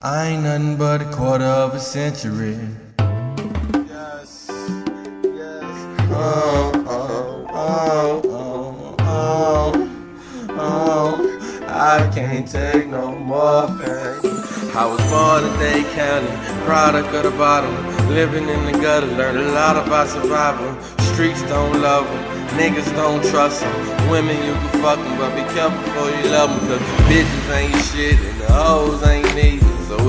I ain't nothing but a quarter of a century. Yes, yes. Oh, oh, oh, oh, oh, oh. I can't take no more pain. I was born in Dade County, product of the bottom. Living in the gutter, learned a lot about survival. Streets don't love them. Niggas don't trust them. Women, you can fuck them, but be careful before you love them. Cause bitches ain't shit and the hoes ain't.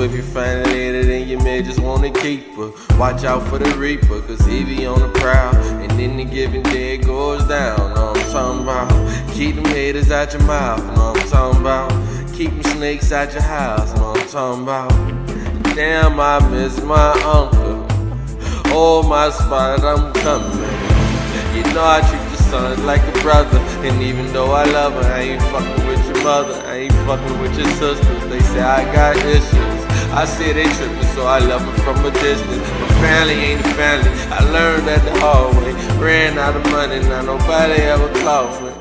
If you find a lady, then you may just wanna keep her. Watch out for the reaper, cause he be on the prowl. And then the giving day goes down. Know I'm talking about? Keep them haters out your mouth. Know I'm talking about? Keep them snakes out your house. Know I'm talking about? Damn, I miss my uncle. Oh, my spot, I'm coming. You know I treat your son like a brother. And even though I love her, I ain't fucking mother. I ain't fucking with your sisters. They say I got issues. I say they tripping, so I love her from a distance. But family ain't a family. I learned that the hard way. Ran out of money, now nobody ever calls me.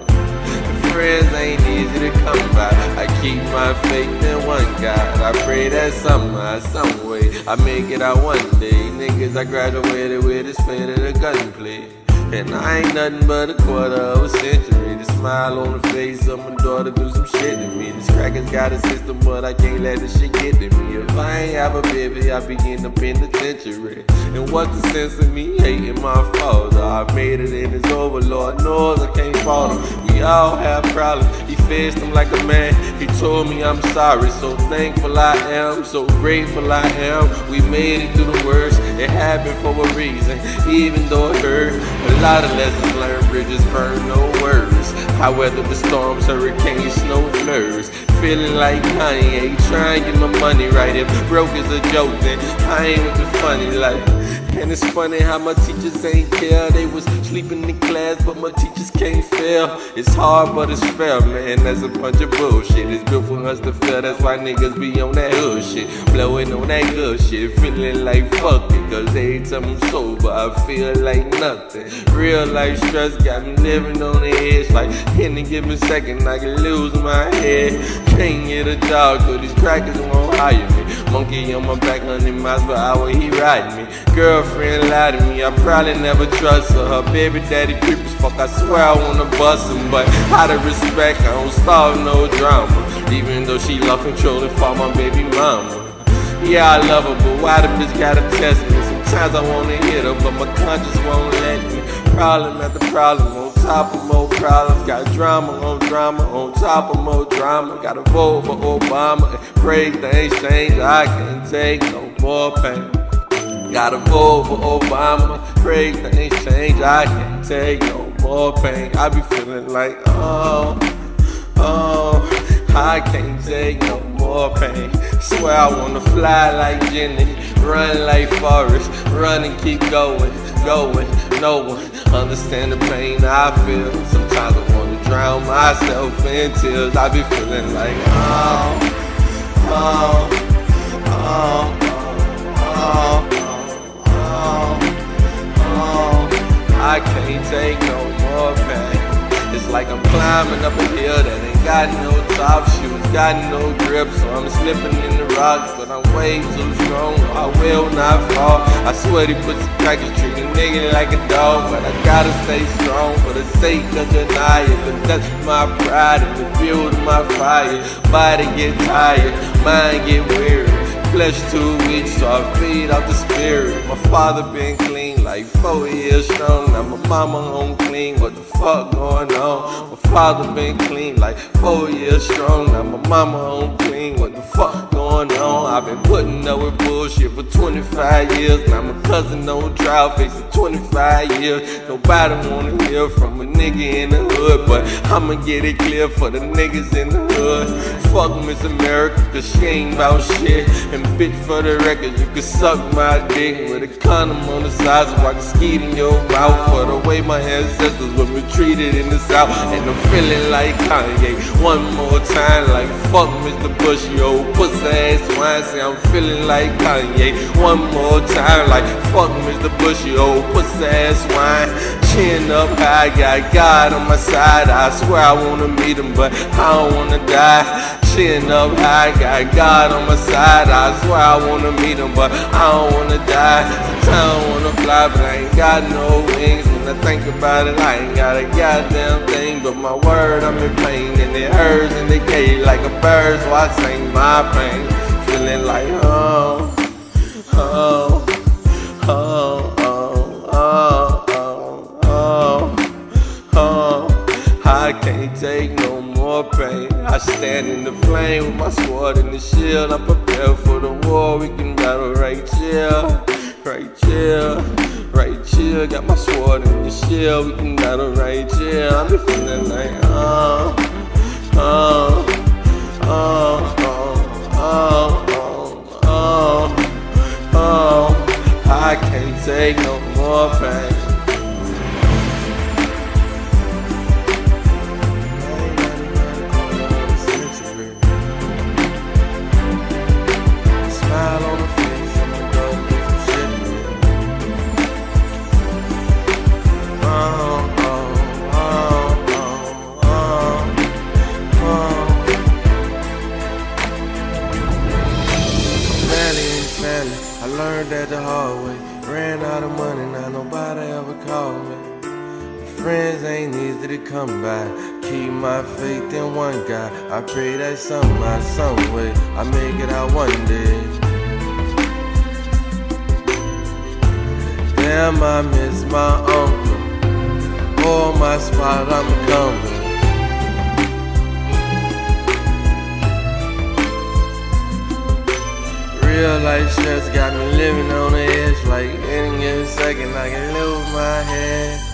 Friends ain't easy to come by. I keep my faith in one God. I pray that somehow, some way, I make it out one day. Niggas I graduated with is at a gunplay. And I ain't nothing but a quarter of a century. The smile on the face of my daughter do some shit to me. This crackers got a system, but I can't let this shit get to me. If I ain't have a baby, I be in the penitentiary. And what's the sense of me hating my father? I made it and it's over, Lord knows I can't fault him. We all have problems. He faced them like a man. He told me I'm sorry, so thankful I am, so grateful I am. We made it through the worst. It happened for a reason, even though it hurt. A lot of lessons learned, bridges burned, no words. I weather the storms, hurricanes, snow flurs. Feeling like Kanye, trying to get my money right. If broke is a joke, then I ain't the funny life. And it's funny how my teachers ain't care. They was sleeping It's hard, but it's fair, man. That's a bunch of bullshit. It's built for us to fail. That's why niggas be on that hood shit. Blowing on that good shit. Feeling like fuck it. Cause every time I'm sober, I feel like nothing. Real life stress got me living on the edge. Like any given second, I can lose my head. Can't get a job, cause these crackers won't hire me. Monkey on my back, 100 miles per hour, he riding me. Girlfriend lied to me, I probably never trust her. Her baby daddy creep as fuck, I swear I wanna bust him. But out of respect, I don't start no drama. Even though she love controlling for my baby mama. Yeah, I love her, but why the bitch gotta test me? Sometimes I wanna hit her, but my conscience won't let me. Problem after problem, on top of more problems. Got drama on drama, on top of more drama. Got a vote for Obama and things change. I can't take no more pain. Gotta vote for Obama, pray things change. I can't take no more pain. I be feeling like, oh, oh, I can't take no more pain. Swear I wanna fly like Jenny, run like Forrest, run and keep going, going. No one understand the pain I feel. Sometimes I wanna drown myself in tears. I be feeling like, oh, oh, oh, oh, can't take no more pain. It's like I'm climbing up a hill that ain't got no top shoes, got no grip, so I'm slipping in the rocks, but I'm way too strong. I will not fall. I swear he puts the crackers treat a nigga like a dog, but I gotta stay strong for the sake of Janaya. Cause that's my pride and the fuel to my fire. Body get tired, mind get weary. Flesh too weak, so I feed off the spirit. My father been clean like four years strong. Now my mama home clean. What the fuck going on? My father been clean like four years strong. Now my mama home clean. What the fuck going on? I've been putting up with bullshit for 25 years. Now my cousin on trial facing 25 years. Nobody wanna hear from a nigga in the hood, but I'ma get it clear for the niggas in the hood. Fuck Miss America, cause she ain't about shit. And bitch, for the record, you can suck my dick with a condom on the side so I can skeet in your mouth. For the way my ancestors were treated in the South. And I'm feeling like Kanye one more time, like fuck Mr. Bush, yo, pussy ass wine say I'm feeling like Kanye. One more time, like fuck Mr. Bushy, old pussy ass wine. Chin up high, got God on my side. I swear I wanna meet him, but I don't wanna die. Chin up high, got God on my side. I swear I wanna meet him, but I don't wanna die. I wanna fly, but I ain't got no wings. I think about it, I ain't got a goddamn thing. But my word, I'm in pain, and it hurts in the cage like a bird, so I sing my pain. Feeling like, oh, oh, oh, oh, oh, oh, oh, oh. I can't take no more pain. I stand in the flame with my sword and the shield. I'm prepared for the war. We can battle right here, right here, right here. Got my sword and the shield. We can battle right here. I'm just feeling like, oh, oh, oh, oh, oh, oh, oh. I can't take no more pain. Nobody ever called me. Friends ain't easy to come by. Keep my faith in one guy. I pray that somehow, some way, I make it out one day. Damn, I miss my uncle. For my spot, I'm coming. Real life stress got me living on the edge twerking, I can lose my head.